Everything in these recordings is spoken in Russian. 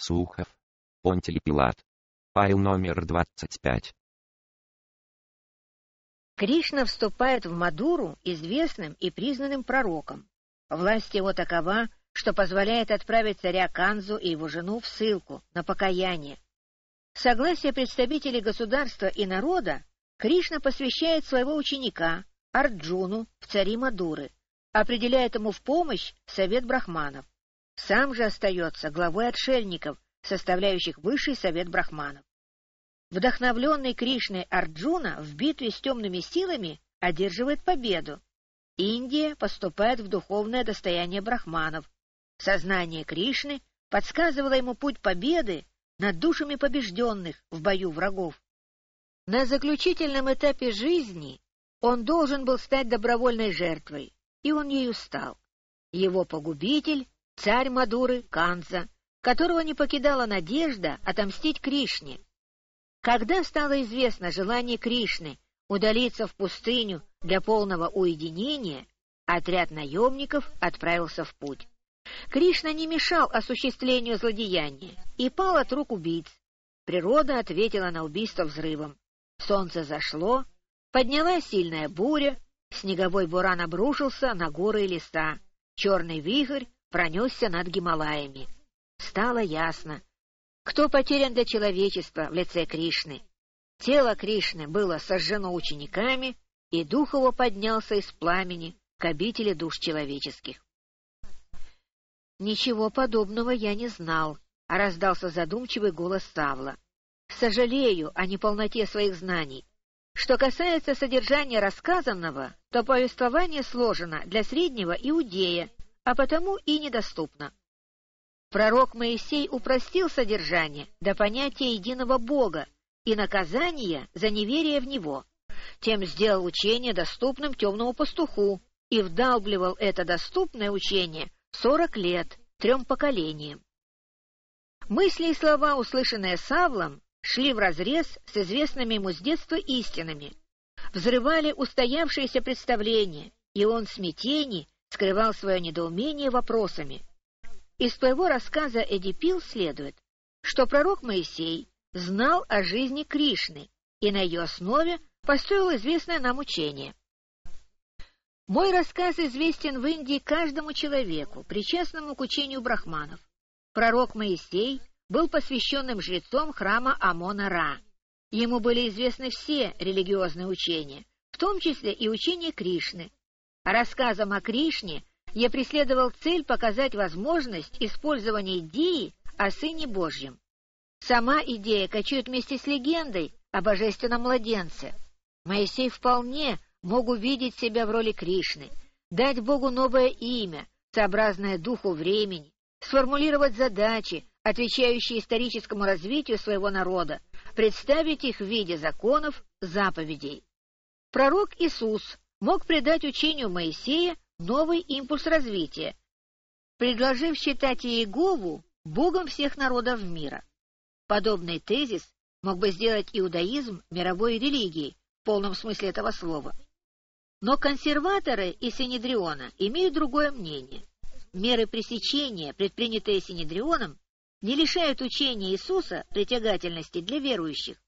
Сухов. Понтиль Пилат. Файл номер 25. Кришна вступает в Мадуру известным и признанным пророком. Власть его такова, что позволяет отправить царя Канзу и его жену в ссылку на покаяние. Согласие представителей государства и народа Кришна посвящает своего ученика Арджуну в цари Мадуры, определяет ему в помощь совет брахманов. Сам же остается главой отшельников, составляющих высший совет брахманов. Вдохновленный Кришной Арджуна в битве с темными силами одерживает победу. Индия поступает в духовное достояние брахманов. Сознание Кришны подсказывало ему путь победы над душами побежденных в бою врагов. На заключительном этапе жизни он должен был стать добровольной жертвой, и он ею стал. Его погубитель — царь Мадуры Канза, которого не покидала надежда отомстить Кришне. Когда стало известно желание Кришны удалиться в пустыню для полного уединения, отряд наемников отправился в путь. Кришна не мешал осуществлению злодеяния и пал от рук убийц. Природа ответила на убийство взрывом. Солнце зашло, поднялась сильная буря, снеговой буран обрушился на горы и леса, черный вихрь пронесся над Гималаями. Стало ясно, кто потерян для человечества в лице Кришны. Тело Кришны было сожжено учениками, и дух его поднялся из пламени к обители душ человеческих. «Ничего подобного я не знал», — раздался задумчивый голос Савла. Сожалею о неполноте своих знаний. Что касается содержания рассказанного, то повествование сложено для среднего иудея, а потому и недоступно. Пророк Моисей упростил содержание до понятия единого Бога и наказания за неверие в Него, тем сделал учение доступным темному пастуху и вдалбливал это доступное учение сорок лет, трем поколениям. Мысли и слова, услышанные Савлом, шли вразрез с известными ему с детства истинами, взрывали устоявшиеся представления, и он в смятении скрывал свое недоумение вопросами. Из твоего рассказа Эдипил следует, что пророк Моисей знал о жизни Кришны и на ее основе построил известное нам учение. Мой рассказ известен в Индии каждому человеку, причастному к учению брахманов. Пророк Моисей был посвященным жрецом храма Амона-Ра. Ему были известны все религиозные учения, в том числе и учение Кришны. Рассказом о Кришне я преследовал цель показать возможность использования идеи о Сыне Божьем. Сама идея кочует вместе с легендой о божественном младенце. Моисей вполне мог увидеть себя в роли Кришны, дать Богу новое имя, сообразное духу времени, сформулировать задачи, отвечающие историческому развитию своего народа, представить их в виде законов, заповедей. Пророк Иисус мог придать учению Моисея новый импульс развития, предложив считать Иегову богом всех народов мира. Подобный тезис мог бы сделать иудаизм мировой религией в полном смысле этого слова. Но консерваторы из Синедриона имеют другое мнение. Меры пресечения, предпринятые Синедрионом, не лишают учения Иисуса притягательности для верующих.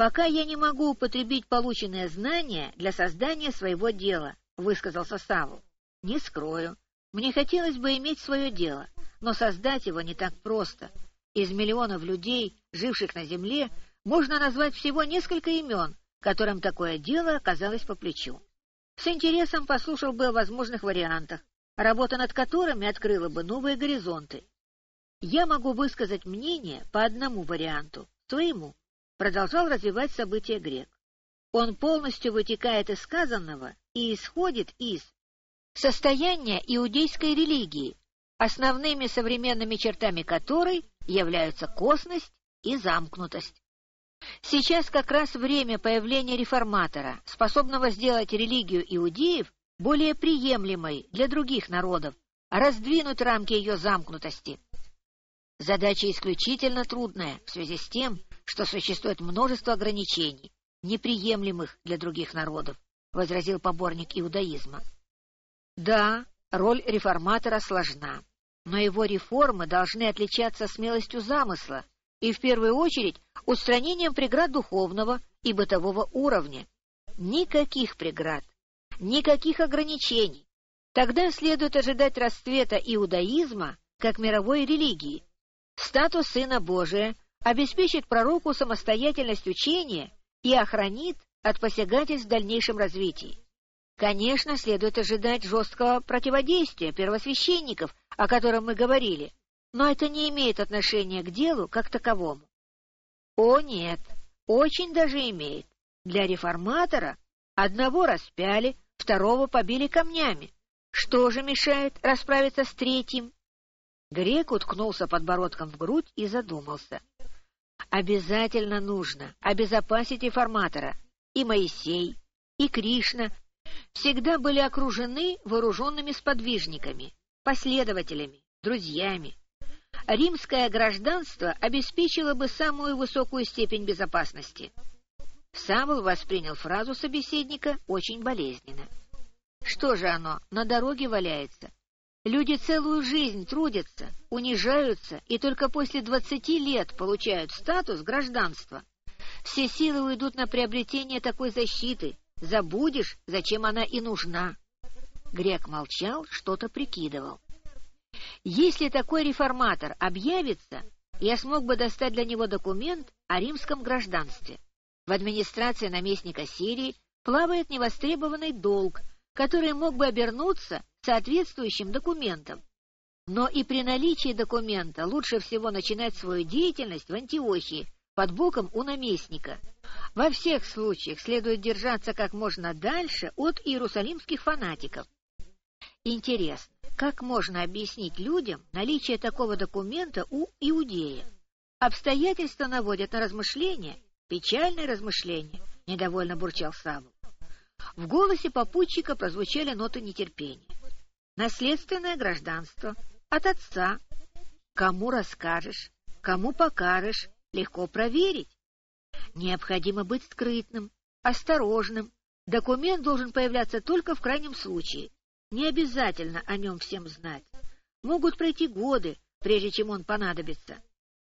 «Пока я не могу употребить полученные знания для создания своего дела», — высказался Савл. «Не скрою. Мне хотелось бы иметь свое дело, но создать его не так просто. Из миллионов людей, живших на земле, можно назвать всего несколько имен, которым такое дело оказалось по плечу. С интересом послушал бы о возможных вариантах, работа над которыми открыла бы новые горизонты. Я могу высказать мнение по одному варианту, своему, продолжал развивать события грек. Он полностью вытекает из сказанного и исходит из состояния иудейской религии, основными современными чертами которой являются косность и замкнутость. Сейчас как раз время появления реформатора, способного сделать религию иудеев более приемлемой для других народов, раздвинуть рамки ее замкнутости. Задача исключительно трудная в связи с тем, что существует множество ограничений, неприемлемых для других народов, возразил поборник иудаизма. Да, роль реформатора сложна. но его реформы должны отличаться смелостью замысла и, в первую очередь, устранением преград духовного и бытового уровня. Никаких преград, никаких ограничений. Тогда следует ожидать расцвета иудаизма как мировой религии. Статус Сына Божия обеспечит пророку самостоятельность учения и охранит от посягательств в дальнейшем развитии. Конечно, следует ожидать жесткого противодействия первосвященников, о котором мы говорили, но это не имеет отношения к делу как таковому. О нет, очень даже имеет. Для реформатора одного распяли, второго побили камнями. Что же мешает расправиться с третьим? Грек уткнулся подбородком в грудь и задумался. Обязательно нужно обезопасить реформатора. И Моисей, и Кришна всегда были окружены вооруженными сподвижниками, последователями, друзьями. Римское гражданство обеспечило бы самую высокую степень безопасности. Савл воспринял фразу собеседника очень болезненно. Что же оно, на дороге валяется? Люди целую жизнь трудятся, унижаются и только после двадцати лет получают статус гражданства. Все силы уйдут на приобретение такой защиты, Забудешь, зачем она и нужна. Грек молчал, что-то прикидывал. Если такой реформатор объявится, я смог бы достать для него документ о римском гражданстве. В администрации наместника Сирии плавает невостребованный долг, который мог бы обернуться соответствующим документом. Но и при наличии документа лучше всего начинать свою деятельность в Антиохии, под боком у наместника. Во всех случаях следует держаться как можно дальше от иерусалимских фанатиков. Интересно, как можно объяснить людям наличие такого документа у иудея? Обстоятельства наводят на размышления, печальные размышления, недовольно бурчал Савл. В голосе попутчика прозвучали ноты нетерпения. Наследственное гражданство от отца. Кому расскажешь, кому покажешь, легко проверить. Необходимо быть скрытным, осторожным. Документ должен появляться только в крайнем случае. Не обязательно о нем всем знать. Могут пройти годы, прежде чем он понадобится.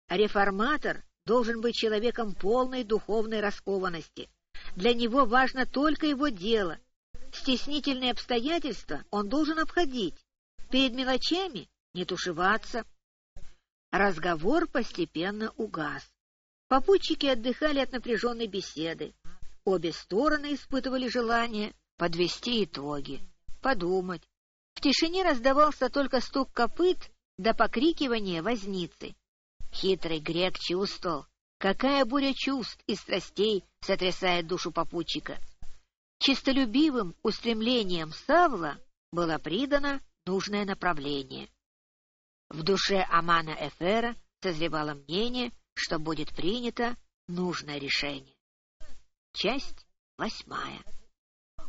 Реформатор должен быть человеком полной духовной раскованности. Для него важно только его дело. Стеснительные обстоятельства он должен обходить. Перед мелочами не тушеваться. Разговор постепенно угас. Попутчики отдыхали от напряженной беседы. Обе стороны испытывали желание подвести итоги, подумать. В тишине раздавался только стук копыт до покрикивания возницы. Хитрый грек чувствовал, какая буря чувств и страстей сотрясает душу попутчика. Чистолюбивым устремлением Савла было придано нужное направление. В душе Амана Эфера созревало мнение, что будет принято нужное решение. Часть восьмая.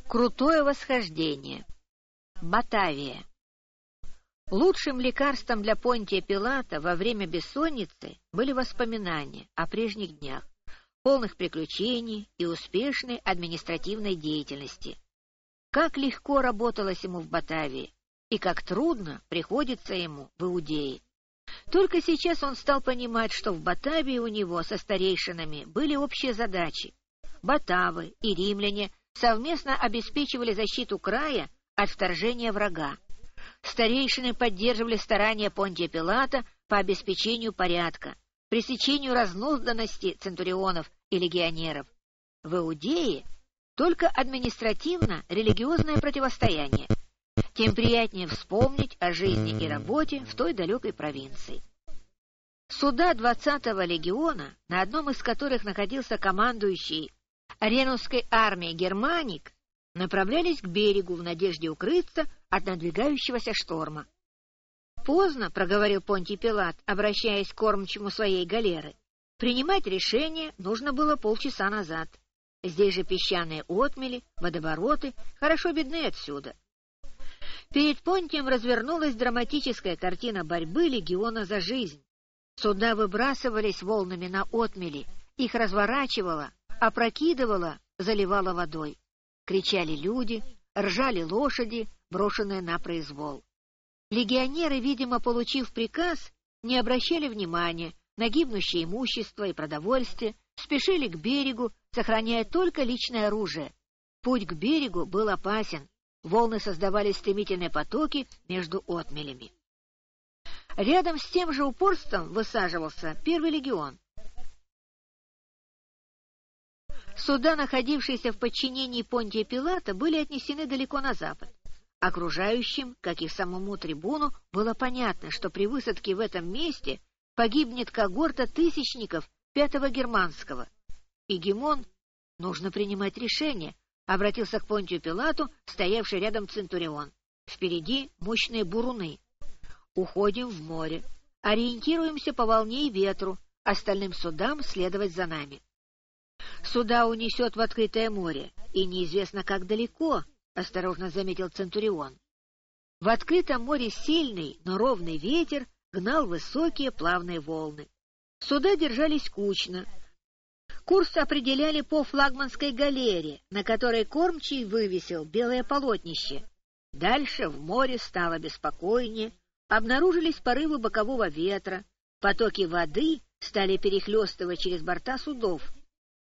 Крутое восхождение. Батавия. Лучшим лекарством для Понтия Пилата во время бессонницы были воспоминания о прежних днях, полных приключений и успешной административной деятельности. Как легко работалось ему в Батавии, и как трудно приходится ему в Иудее. Только сейчас он стал понимать, что в Батавии у него со старейшинами были общие задачи. Батавы и римляне совместно обеспечивали защиту края от вторжения врага. Старейшины поддерживали старания Понтия Пилата по обеспечению порядка, пресечению разнузданности центурионов и легионеров. В Иудее только административно-религиозное противостояние – тем приятнее вспомнить о жизни и работе в той далекой провинции. Суда 20-го легиона, на одном из которых находился командующий Оренусской армией Германик, направлялись к берегу в надежде укрыться от надвигающегося шторма. «Поздно», — проговорил Понтий Пилат, обращаясь к кормчему своей галеры. «Принимать решение нужно было полчаса назад. Здесь же песчаные отмели, водовороты, хорошо видны отсюда. Перед Понтием развернулась драматическая картина борьбы легиона за жизнь. Суда выбрасывались волнами на отмели, их разворачивало, опрокидывало, заливало водой. Кричали люди, ржали лошади, брошенные на произвол. Легионеры, видимо, получив приказ, не обращали внимания на гибнущее имущество и продовольствие, спешили к берегу, сохраняя только личное оружие. Путь к берегу был опасен, волны создавали стремительные потоки между отмелями. Рядом с тем же упорством высаживался первый легион. Суда, находившиеся в подчинении Понтия Пилата, были отнесены далеко на запад. Окружающим, как и самому трибуну, было понятно, что при высадке в этом месте погибнет когорта тысячников пятого германского. И Гимон, нужно принимать решение, обратился к Понтию Пилату, стоявший рядом Центурион. Впереди мощные буруны. Уходим в море, ориентируемся по волне и ветру, остальным судам следовать за нами. Суда унесет в открытое море, и неизвестно, как далеко, — осторожно заметил Центурион. В открытом море сильный, но ровный ветер гнал высокие плавные волны. Суда держались кучно. Курс определяли по флагманской галере, на которой кормчий вывесил белое полотнище. Дальше в море стало беспокойнее, обнаружились порывы бокового ветра, потоки воды стали перехлестывать через борта судов.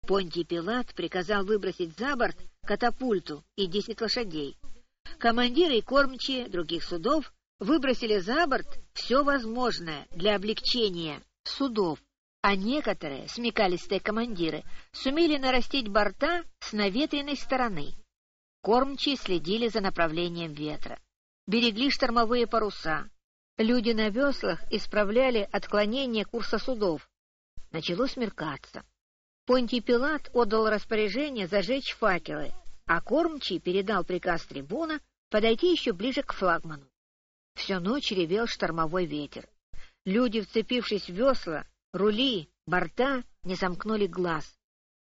Понтий Пилат приказал выбросить за борт катапульту и десять лошадей. Командиры и кормчие других судов выбросили за борт все возможное для облегчения судов, а некоторые, смекалистые командиры, сумели нарастить борта с наветренной стороны. Кормчие следили за направлением ветра, берегли штормовые паруса. Люди на веслах исправляли отклонение курса судов. Начало смеркаться. Понтий Пилат отдал распоряжение зажечь факелы, а кормчий передал приказ трибуна подойти еще ближе к флагману. Всю ночь ревел штормовой ветер. Люди, вцепившись в весла, рули, борта, не замкнули глаз.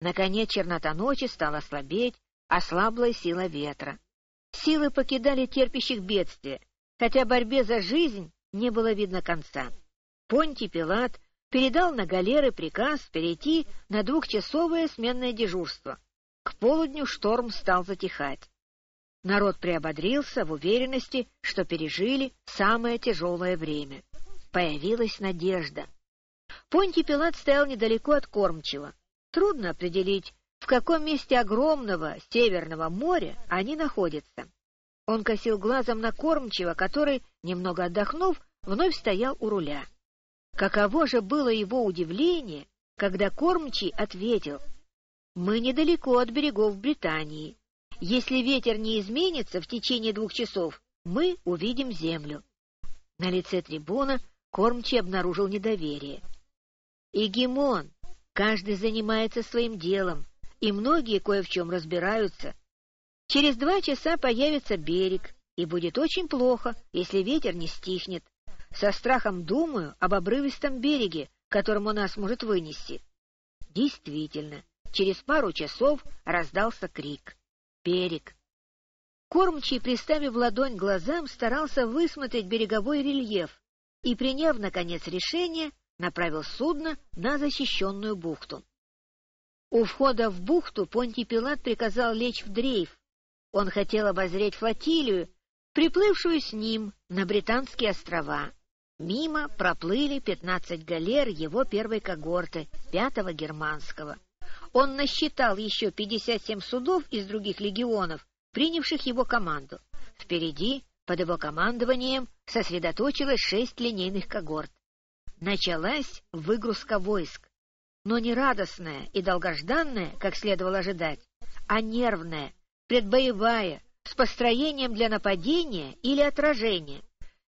Наконец чернота ночи стала слабеть, ослабла сила ветра. Силы покидали терпящих бедствия, хотя борьбе за жизнь не было видно конца. Понтий Пилат передал на галеры приказ перейти на двухчасовое сменное дежурство. К полудню шторм стал затихать. Народ приободрился в уверенности, что пережили самое тяжелое время. Появилась надежда. Понтий Пилат стоял недалеко от кормчего. Трудно определить, в каком месте огромного Северного моря они находятся. Он косил глазом на кормчего, который, немного отдохнув, вновь стоял у руля. Каково же было его удивление, когда кормчий ответил, «Мы недалеко от берегов Британии. Если ветер не изменится в течение двух часов, мы увидим землю». На лице трибуна кормчий обнаружил недоверие. «Игемон, каждый занимается своим делом, и многие кое в чем разбираются. Через два часа появится берег, и будет очень плохо, если ветер не стихнет. Со страхом думаю об обрывистом береге, которому нас может вынести. Действительно, через пару часов раздался крик. Берег. Кормчий, приставив ладонь глазам, старался высмотреть береговой рельеф и, приняв, наконец, решение, направил судно на защищенную бухту. У входа в бухту Понтий Пилат приказал лечь в дрейф. Он хотел обозреть флотилию, приплывшую с ним на Британские острова. Мимо проплыли пятнадцать галер его первой когорты, пятого германского. Он насчитал еще пятьдесят семь судов из других легионов, принявших его команду. Впереди, под его командованием, сосредоточилось шесть линейных когорт. Началась выгрузка войск, но не радостная и долгожданная, как следовало ожидать, а нервная, предбоевая, с построением для нападения или отражения.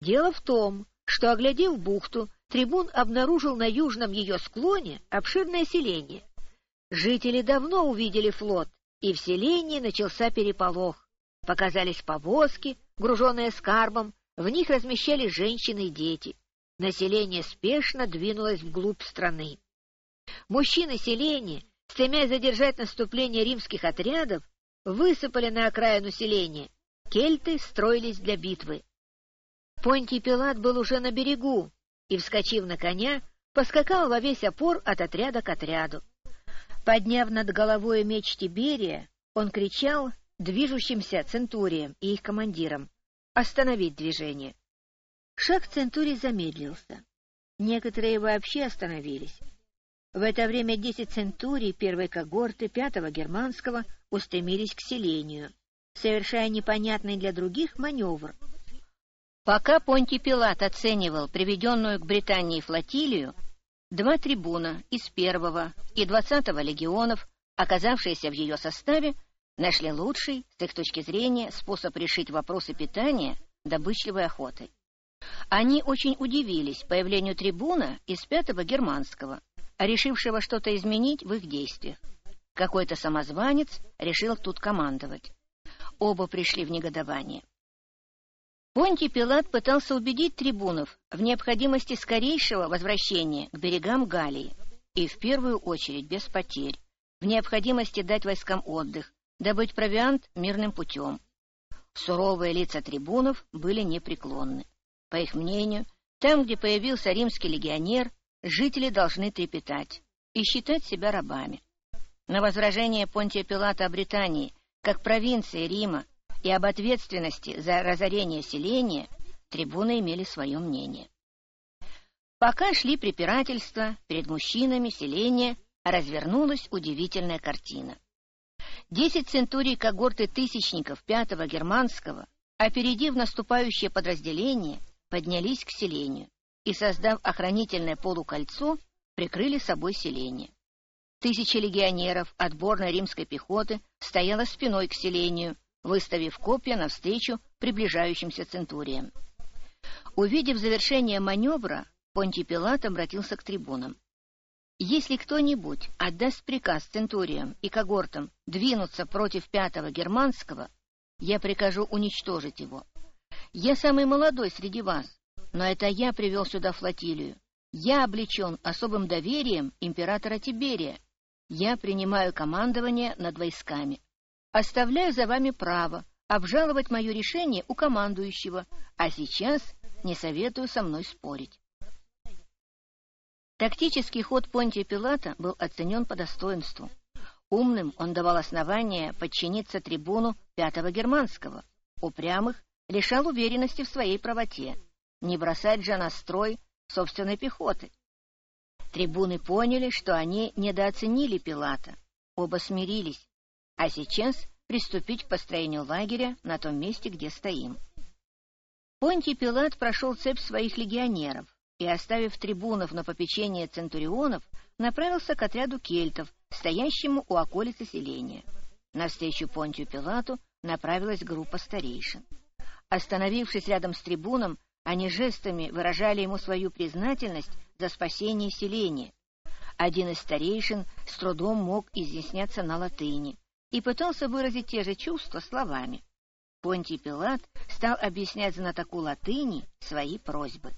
Дело в том, что, оглядев бухту, трибун обнаружил на южном ее склоне обширное селение. Жители давно увидели флот, и в селении начался переполох. Показались повозки, груженные скарбом, в них размещались женщины и дети. Население спешно двинулось вглубь страны. Мужчины селения, стремясь задержать наступление римских отрядов, высыпали на окраину селения. Кельты строились для битвы. Понтий Пилат был уже на берегу и, вскочив на коня, поскакал во весь опор от отряда к отряду. Подняв над головой меч Тиберия, он кричал движущимся центуриям и их командирам остановить движение. Шаг Центурий замедлился. Некоторые вообще остановились. В это время десять центурий первой когорты пятого германского устремились к селению, совершая непонятный для других маневр. Пока Понтий Пилат оценивал приведенную к Британии флотилию, два трибуна из первого и двадцатого легионов, оказавшиеся в ее составе, нашли лучший, с их точки зрения, способ решить вопросы питания добычливой охотой. Они очень удивились появлению трибуна из пятого германского, решившего что-то изменить в их действиях. Какой-то самозванец решил тут командовать. Оба пришли в негодование. Понтий Пилат пытался убедить трибунов в необходимости скорейшего возвращения к берегам Галлии и, в первую очередь, без потерь, в необходимости дать войскам отдых, добыть провиант мирным путем. Суровые лица трибунов были непреклонны. По их мнению, там, где появился римский легионер, жители должны трепетать и считать себя рабами. На возражение Понтия Пилата о Британии, как провинции Рима, и об ответственности за разорение селения трибуны имели свое мнение. Пока шли препирательства, перед мужчинами селения развернулась удивительная картина. Десять центурий когорты тысячников пятого германского, опередив наступающее подразделение, поднялись к селению и, создав охранительное полукольцо, прикрыли собой селение. Тысячи легионеров отборной римской пехоты стояла спиной к селению, выставив копья навстречу приближающимся центуриям. Увидев завершение маневра, Понтий Пилат обратился к трибунам. «Если кто-нибудь отдаст приказ центуриям и когортам двинуться против пятого германского, я прикажу уничтожить его. Я самый молодой среди вас, но это я привел сюда флотилию. Я облечен особым доверием императора Тиберия. Я принимаю командование над войсками. Оставляю за вами право обжаловать мое решение у командующего, а сейчас не советую со мной спорить. Тактический ход Понтия Пилата был оценен по достоинству. Умным он давал основания подчиниться трибуну Пятого Германского, упрямых лишал уверенности в своей правоте, не бросать же на строй собственной пехоты. Трибуны поняли, что они недооценили Пилата, оба смирились, а сейчас приступить к построению лагеря на том месте, где стоим. Понтий Пилат прошел цепь своих легионеров и, оставив трибунов на попечение центурионов, направился к отряду кельтов, стоящему у околицы селения. Навстречу Понтию Пилату направилась группа старейшин. Остановившись рядом с трибуном, они жестами выражали ему свою признательность за спасение селения. Один из старейшин с трудом мог изъясняться на латыни и пытался выразить те же чувства словами. Понтий Пилат стал объяснять знатоку латыни свои просьбы.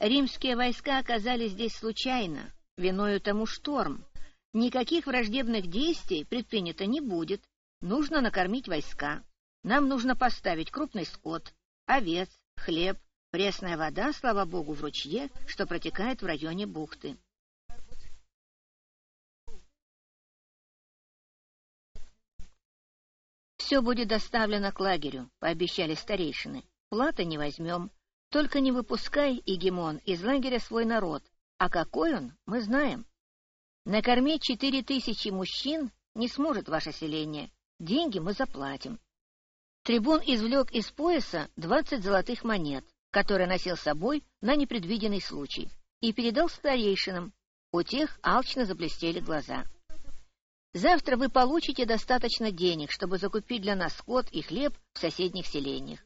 Римские войска оказались здесь случайно, виною тому шторм. Никаких враждебных действий предпринято не будет. Нужно накормить войска. Нам нужно поставить крупный скот, овец, хлеб, пресная вода, слава богу, в ручье, что протекает в районе бухты. «Все будет доставлено к лагерю», — пообещали старейшины. «Платы не возьмем. Только не выпускай, Игемон, из лагеря свой народ. А какой он, мы знаем. Накормить четыре тысячи мужчин не сможет ваше селение. Деньги мы заплатим». Трибун извлек из пояса двадцать золотых монет, которые носил с собой на непредвиденный случай, и передал старейшинам. У тех алчно заблестели глаза. Завтра вы получите достаточно денег, чтобы закупить для нас скот и хлеб в соседних селениях.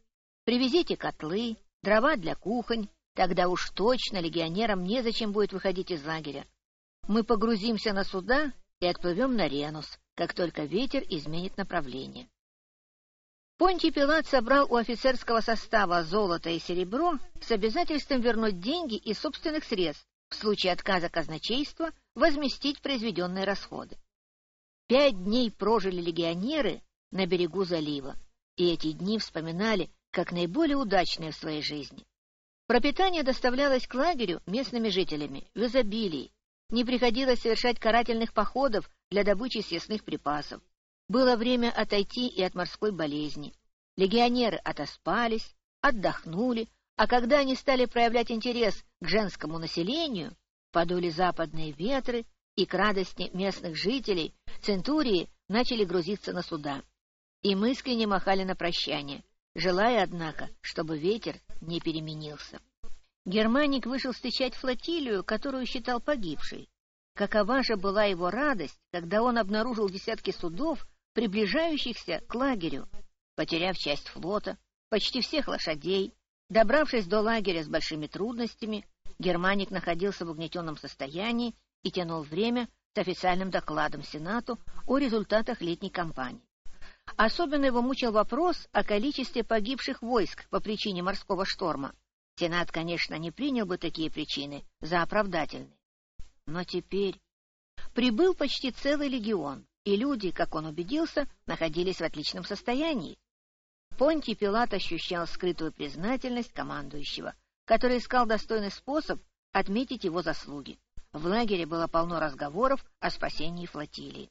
Привезите котлы, дрова для кухонь, тогда уж точно легионерам незачем будет выходить из лагеря. Мы погрузимся на суда и отплывем на Ренус, как только ветер изменит направление. Понтий Пилат собрал у офицерского состава золото и серебро с обязательством вернуть деньги из собственных средств, в случае отказа казначейства возместить произведенные расходы. Пять дней прожили легионеры на берегу залива, и эти дни вспоминали как наиболее удачные в своей жизни. Пропитание доставлялось к лагерю местными жителями в изобилии, не приходилось совершать карательных походов для добычи съестных припасов. Было время отойти и от морской болезни. Легионеры отоспались, отдохнули, А когда они стали проявлять интерес к женскому населению, подули западные ветры, и к радости местных жителей центурии начали грузиться на суда. Им искренне махали на прощание, желая, однако, чтобы ветер не переменился. Германик вышел встречать флотилию, которую считал погибшей. Какова же была его радость, когда он обнаружил десятки судов, приближающихся к лагерю, потеряв часть флота, почти всех лошадей, добравшись до лагеря с большими трудностями, Германик находился в угнетенном состоянии и тянул время с официальным докладом Сенату о результатах летней кампании. Особенно его мучил вопрос о количестве погибших войск по причине морского шторма. Сенат, конечно, не принял бы такие причины за оправдательные. Но теперь прибыл почти целый легион, и люди, как он убедился, находились в отличном состоянии. Понтий Пилат ощущал скрытую признательность командующего, который искал достойный способ отметить его заслуги. В лагере было полно разговоров о спасении флотилии.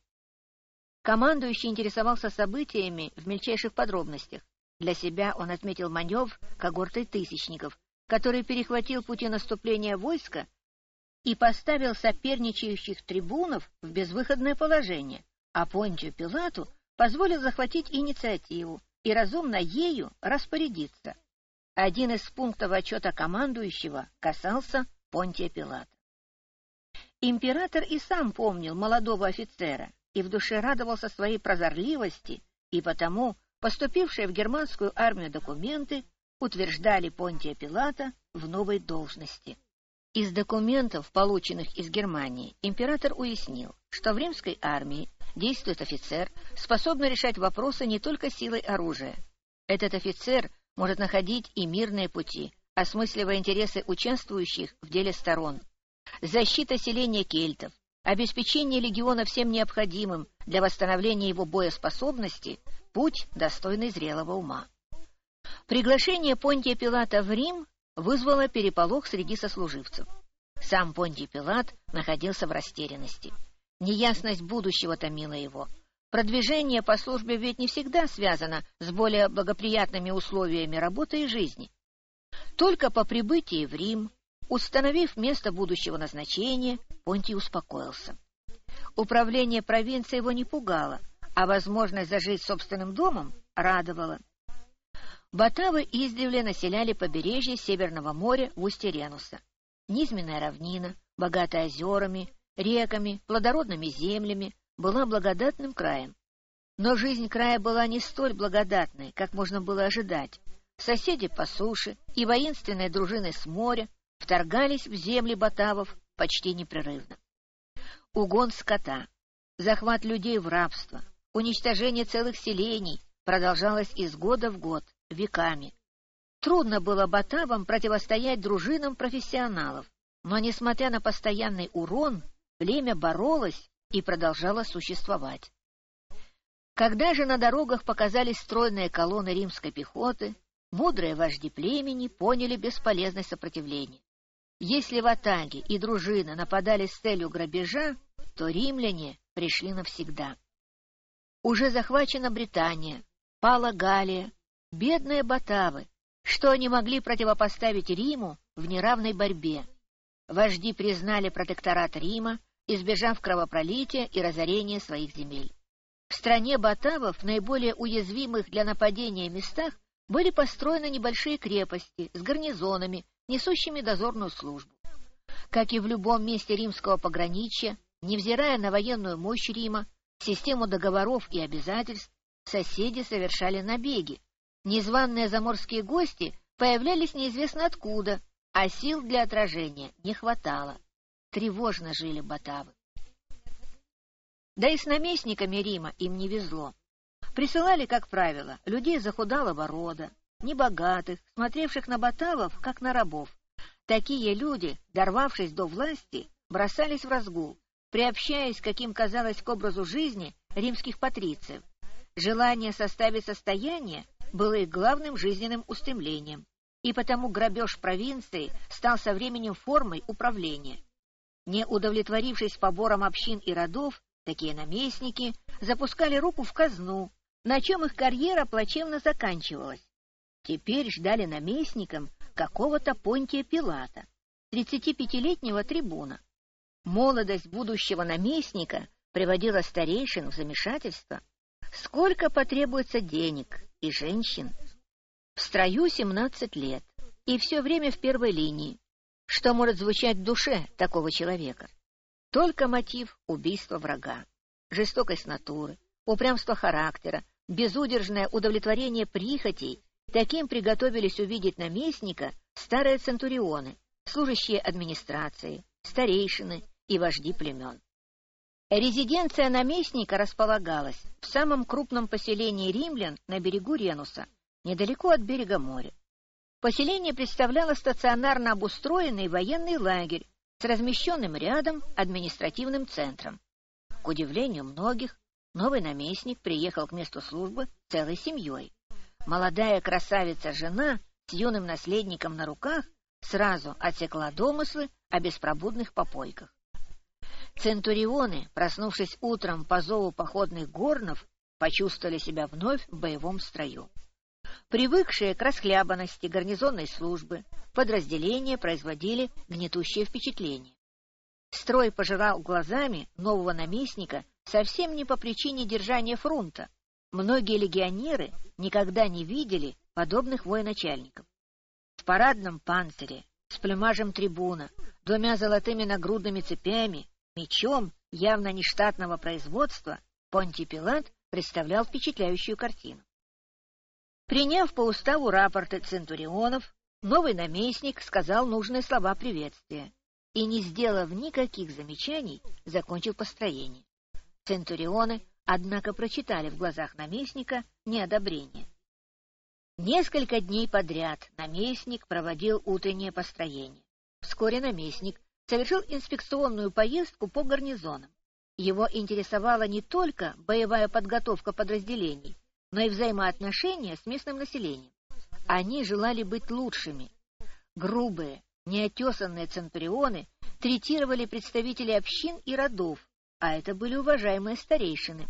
Командующий интересовался событиями в мельчайших подробностях. Для себя он отметил маневр когортой тысячников, который перехватил пути наступления войска и поставил соперничающих трибунов в безвыходное положение, а Понтию Пилату позволил захватить инициативу и разумно ею распорядиться. Один из пунктов отчета командующего касался Понтия Пилата. Император и сам помнил молодого офицера и в душе радовался своей прозорливости, и потому поступившие в германскую армию документы утверждали Понтия Пилата в новой должности. Из документов, полученных из Германии, император уяснил, что в римской армии действует офицер, способный решать вопросы не только силой оружия. Этот офицер может находить и мирные пути, осмысливая интересы участвующих в деле сторон, защита селения кельтов, обеспечение легиона всем необходимым для восстановления его боеспособности – путь, достойный зрелого ума. Приглашение Понтия Пилата в Рим вызвало переполох среди сослуживцев. Сам Понтий Пилат находился в растерянности. Неясность будущего томила его. Продвижение по службе ведь не всегда связано с более благоприятными условиями работы и жизни. Только по прибытии в Рим Установив место будущего назначения, Понтий успокоился. Управление провинцией его не пугало, а возможность зажить собственным домом радовала. Батавы издревле населяли побережье Северного моря в устье Ренуса. Низменная равнина, богатая озерами, реками, плодородными землями, была благодатным краем. Но жизнь края была не столь благодатной, как можно было ожидать. Соседи по суше и воинственные дружины с моря вторгались в земли батавов почти непрерывно. Угон скота, захват людей в рабство, уничтожение целых селений продолжалось из года в год, веками. Трудно было батавам противостоять дружинам профессионалов, но, несмотря на постоянный урон, племя боролось и продолжало существовать. Когда же на дорогах показались стройные колонны римской пехоты, мудрые вожди племени поняли бесполезность сопротивления. Если в Атаге и дружина нападали с целью грабежа, то римляне пришли навсегда. Уже захвачена Британия, пала Галия, бедные Батавы, что они могли противопоставить Риму в неравной борьбе. Вожди признали протекторат Рима, избежав кровопролития и разорения своих земель. В стране Батавов, наиболее уязвимых для нападения местах, были построены небольшие крепости с гарнизонами, несущими дозорную службу. Как и в любом месте римского пограничья, невзирая на военную мощь Рима, систему договоров и обязательств, соседи совершали набеги. Незваные заморские гости появлялись неизвестно откуда, а сил для отражения не хватало. Тревожно жили батавы. Да и с наместниками Рима им не везло. Присылали, как правило, людей захудалого рода, небогатых, смотревших на батавов, как на рабов. Такие люди, дорвавшись до власти, бросались в разгул, приобщаясь, каким казалось, к образу жизни римских патрициев. Желание составить состояние было их главным жизненным устремлением, и потому грабеж провинции стал со временем формой управления. Не удовлетворившись побором общин и родов, такие наместники запускали руку в казну, на чем их карьера плачевно заканчивалась. Теперь ждали наместникам, какого-то Понтия Пилата, 35-летнего трибуна. Молодость будущего наместника приводила старейшин в замешательство. Сколько потребуется денег и женщин? В строю 17 лет, и все время в первой линии. Что может звучать в душе такого человека? Только мотив убийства врага, жестокость натуры, упрямство характера, безудержное удовлетворение прихотей. Таким приготовились увидеть наместника старые центурионы, служащие администрации, старейшины и вожди племен. Резиденция наместника располагалась в самом крупном поселении римлян на берегу Ренуса, недалеко от берега моря. Поселение представляло стационарно обустроенный военный лагерь с размещенным рядом административным центром. К удивлению многих, новый наместник приехал к месту службы целой семьей. Молодая красавица-жена с юным наследником на руках сразу отсекла домыслы о беспробудных попойках. Центурионы, проснувшись утром по зову походных горнов, почувствовали себя вновь в боевом строю. Привыкшие к расхлябанности гарнизонной службы, подразделения производили гнетущее впечатление. Строй пожирал глазами нового наместника совсем не по причине держания фронта. Многие легионеры никогда не видели подобных военачальников. В парадном панцире, с плюмажем трибуна, двумя золотыми нагрудными цепями, мечом явно нештатного производства, Понтий Пилат представлял впечатляющую картину. Приняв по уставу рапорты центурионов, новый наместник сказал нужные слова приветствия и, не сделав никаких замечаний, закончил построение. Центурионы, однако, прочитали в глазах наместника неодобрение. Несколько дней подряд наместник проводил утреннее построение. Вскоре наместник совершил инспекционную поездку по гарнизонам. Его интересовала не только боевая подготовка подразделений, но и взаимоотношения с местным населением. Они желали быть лучшими. Грубые, неотесанные центурионы третировали представителей общин и родов, а это были уважаемые старейшины.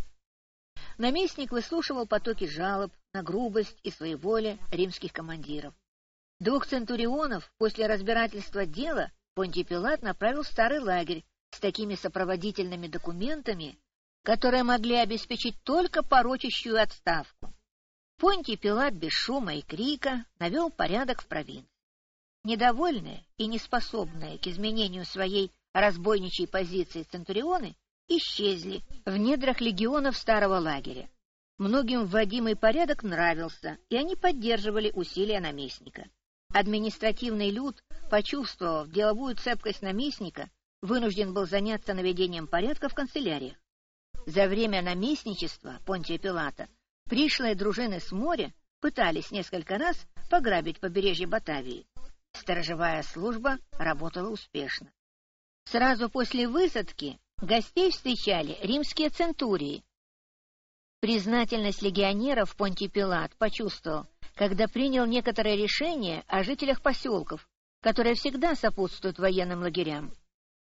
Наместник выслушивал потоки жалоб на грубость и своеволие римских командиров. Двух центурионов после разбирательства дела Понтий Пилат направил в старый лагерь с такими сопроводительными документами, которые могли обеспечить только порочащую отставку. Понтий Пилат без шума и крика навел порядок в провинции. Недовольные и неспособные к изменению своей разбойничьей позиции центурионы исчезли в недрах легионов старого лагеря. Многим вводимый порядок нравился, и они поддерживали усилия наместника. Административный люд, почувствовав деловую цепкость наместника, вынужден был заняться наведением порядка в канцеляриях. За время наместничества Понтия Пилата пришлые дружины с моря пытались несколько раз пограбить побережье Батавии. Сторожевая служба работала успешно. Сразу после высадки гостей встречали римские центурии. Признательность легионеров Понтий Пилат почувствовал, когда принял некоторые решения о жителях поселков, которые всегда сопутствуют военным лагерям.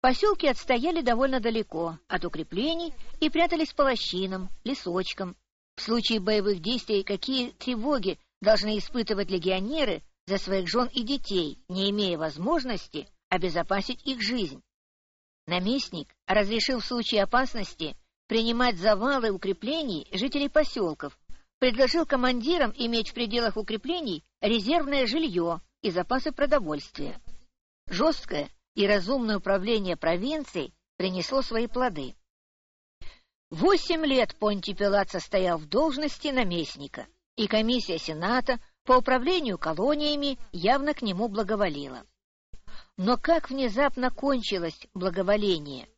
Поселки отстояли довольно далеко от укреплений и прятались по лощинам, лесочкам. В случае боевых действий какие тревоги должны испытывать легионеры за своих жен и детей, не имея возможности обезопасить их жизнь? Наместник разрешил в случае опасности принимать завалы укреплений жителей поселков, предложил командирам иметь в пределах укреплений резервное жилье и запасы продовольствия. Жесткое и разумное управление провинцией принесло свои плоды. Восемь лет Понтий Пилат состоял в должности наместника, и комиссия Сената по управлению колониями явно к нему благоволила. Но как внезапно кончилось благоволение?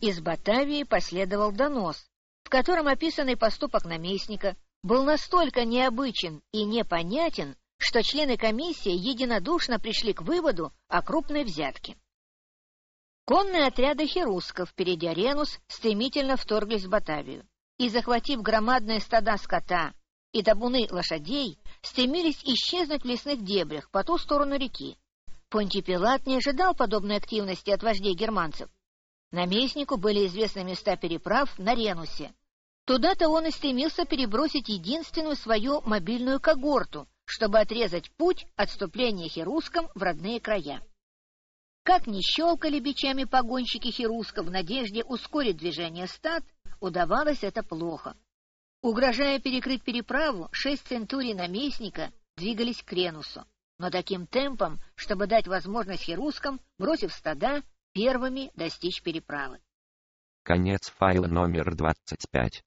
Из Батавии последовал донос, в котором описанный поступок наместника был настолько необычен и непонятен, что члены комиссии единодушно пришли к выводу о крупной взятке. Конные отряды херусков, перейдя Ренус, стремительно вторглись в Батавию и, захватив громадные стада скота и табуны лошадей, стремились исчезнуть в лесных дебрях по ту сторону реки. Понтий Пилат не ожидал подобной активности от вождей германцев. Наместнику были известны места переправ на Ренусе. Туда-то он и стремился перебросить единственную свою мобильную когорту, чтобы отрезать путь отступления херускам в родные края. Как ни щелкали бичами погонщики херусков в надежде ускорить движение стад, удавалось это плохо. Угрожая перекрыть переправу, шесть центурий наместника двигались к Ренусу, но таким темпом, чтобы дать возможность херускам, бросив стада, первыми достичь переправы. Конец файла номер 25.